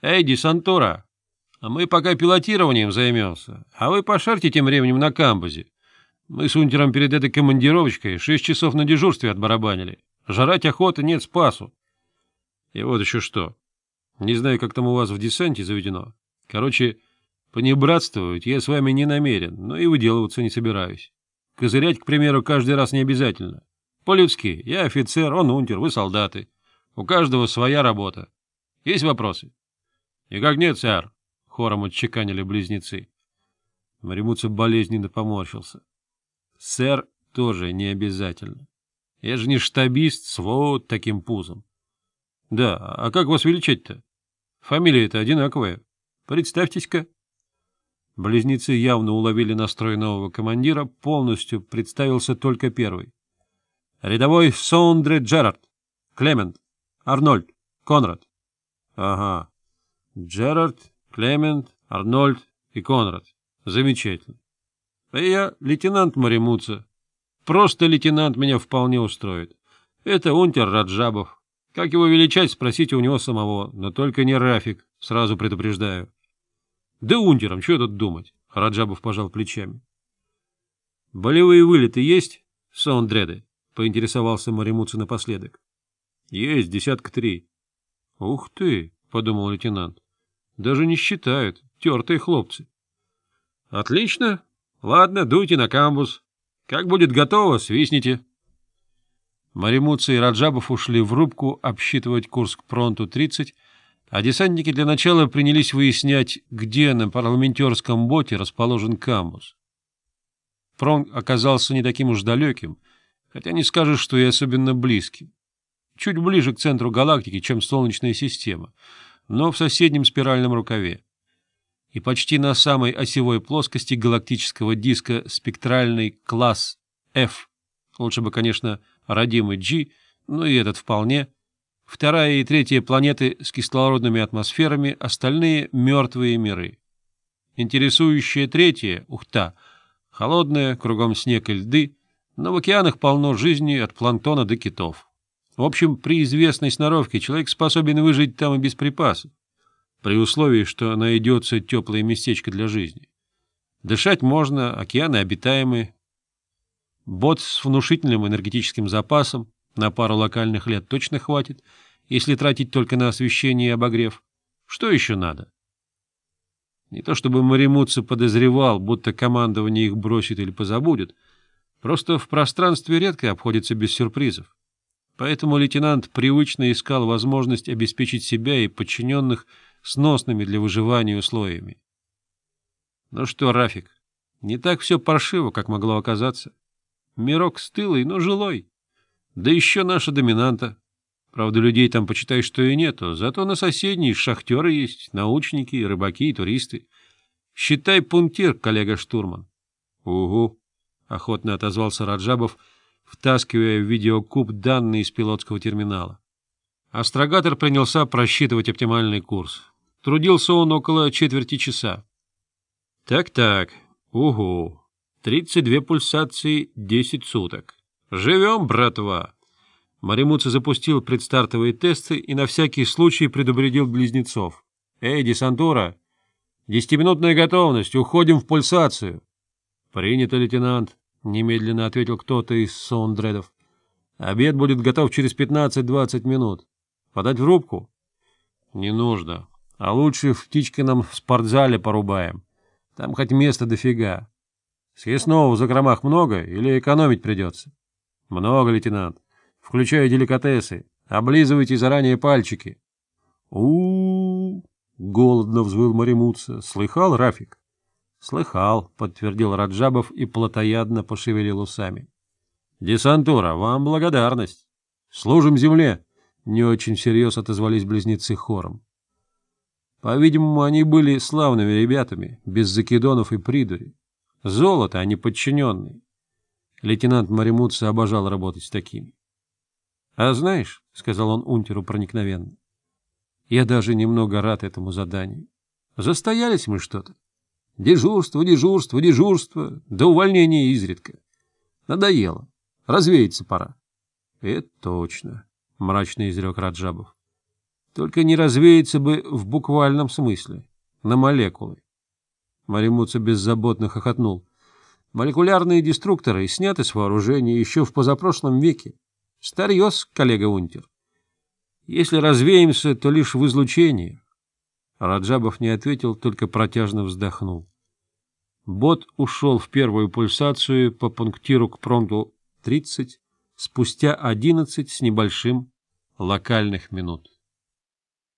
«Эйди, Сантора, а мы пока пилотированием займемся, а вы пошарьте тем временем на камбузе. Мы с унтером перед этой командировочкой шесть часов на дежурстве отбарабанили. Жрать охоты нет спасу». И вот еще что. Не знаю, как там у вас в десанте заведено. Короче, понебратствовать я с вами не намерен, но и выделываться не собираюсь. Козырять, к примеру, каждый раз не обязательно. По-людски, я офицер, он унтер, вы солдаты. У каждого своя работа. Есть вопросы? «И как нет, сэр?» — хором отчеканили близнецы. Маримуца болезненно поморщился. «Сэр тоже не обязательно. Я же не штабист с вот таким пузом». «Да, а как вас величать-то? Фамилия-то одинаковая. Представьтесь-ка». Близнецы явно уловили настрой нового командира, полностью представился только первый. «Рядовой Сондре Джерард, Клемент, Арнольд, Конрад». «Ага, Джерард, Клемент, Арнольд и Конрад. Замечательно. А я лейтенант Маримуца. Просто лейтенант меня вполне устроит. Это унтер Раджабов. Как его величать, спросите у него самого, но только не Рафик, сразу предупреждаю. Да унтером, что тут думать? Раджабов пожал плечами. Болевые вылеты есть? Саундреды, поинтересовался Маримуца напоследок. Есть, десятка три. Ух ты, подумал лейтенант. Даже не считают, тертые хлопцы. — Отлично. Ладно, дуйте на камбус. Как будет готово, свистните. Маримуца и Раджабов ушли в рубку обсчитывать курс к Пронту-30, а десантники для начала принялись выяснять, где на парламентерском боте расположен камбус. Пронг оказался не таким уж далеким, хотя не скажешь, что и особенно близким. Чуть ближе к центру галактики, чем Солнечная система — но в соседнем спиральном рукаве и почти на самой осевой плоскости галактического диска спектральный класс F, лучше бы, конечно, родимый G, но и этот вполне, вторая и третья планеты с кислородными атмосферами, остальные — мертвые миры. Интересующая третья, Ухта, холодная, кругом снег и льды, но в океанах полно жизни от планктона до китов. В общем, при известной сноровке человек способен выжить там и без припасов, при условии, что найдется теплое местечко для жизни. Дышать можно, океаны обитаемые. Бот с внушительным энергетическим запасом на пару локальных лет точно хватит, если тратить только на освещение и обогрев. Что еще надо? Не то чтобы Маримутса подозревал, будто командование их бросит или позабудет, просто в пространстве редко обходится без сюрпризов. Поэтому лейтенант привычно искал возможность обеспечить себя и подчиненных сносными для выживания условиями. Ну что, Рафик, не так все паршиво, как могло оказаться. Мирок стылый, но жилой. Да еще наша доминанта. Правда, людей там, почитай, что и нету, зато на соседней шахтеры есть, научники, рыбаки и туристы. Считай пунктир, коллега штурман. — Угу, — охотно отозвался Раджабов, — втаскивая в видеокуб данные из пилотского терминала. Астрогатор принялся просчитывать оптимальный курс. Трудился он около четверти часа. Так-так, угу, 32 пульсации, 10 суток. Живем, братва! Маримуца запустил предстартовые тесты и на всякий случай предупредил близнецов. «Эй, десантура! Десятиминутная готовность, уходим в пульсацию!» «Принято, лейтенант!» — немедленно ответил кто-то из Сондредов. — Обед будет готов через 15-20 минут. Подать в рубку? — Не нужно. А лучше в Птичкином спортзале порубаем. Там хоть места дофига. Съестного в закромах много или экономить придется? — Много, лейтенант. Включая деликатесы. Облизывайте заранее пальчики. — У-у-у! — голодно взвыл Маримутса. — Слыхал, Рафик? «Слыхал», — подтвердил Раджабов и плотоядно пошевелил усами. «Десантура, вам благодарность. Служим земле!» — не очень всерьез отозвались близнецы хором. По-видимому, они были славными ребятами, без закидонов и придури. Золото, а не подчиненные. Лейтенант Маримутса обожал работать с такими. — А знаешь, — сказал он унтеру проникновенно, — я даже немного рад этому заданию. Застоялись мы что-то. Дежурство, дежурство, дежурство, до увольнения изредка. Надоело. Развеяться пора. — Это точно, — мрачно изрек Раджабов. — Только не развеяться бы в буквальном смысле, на молекулы. Маримуца беззаботно хохотнул. Молекулярные деструкторы сняты с вооружения еще в позапрошлом веке. Старьез, коллега Унтер. Если развеемся, то лишь в излучении, Раджабов не ответил, только протяжно вздохнул. Бот ушел в первую пульсацию по пунктиру к пронту 30 спустя 11 с небольшим локальных минут.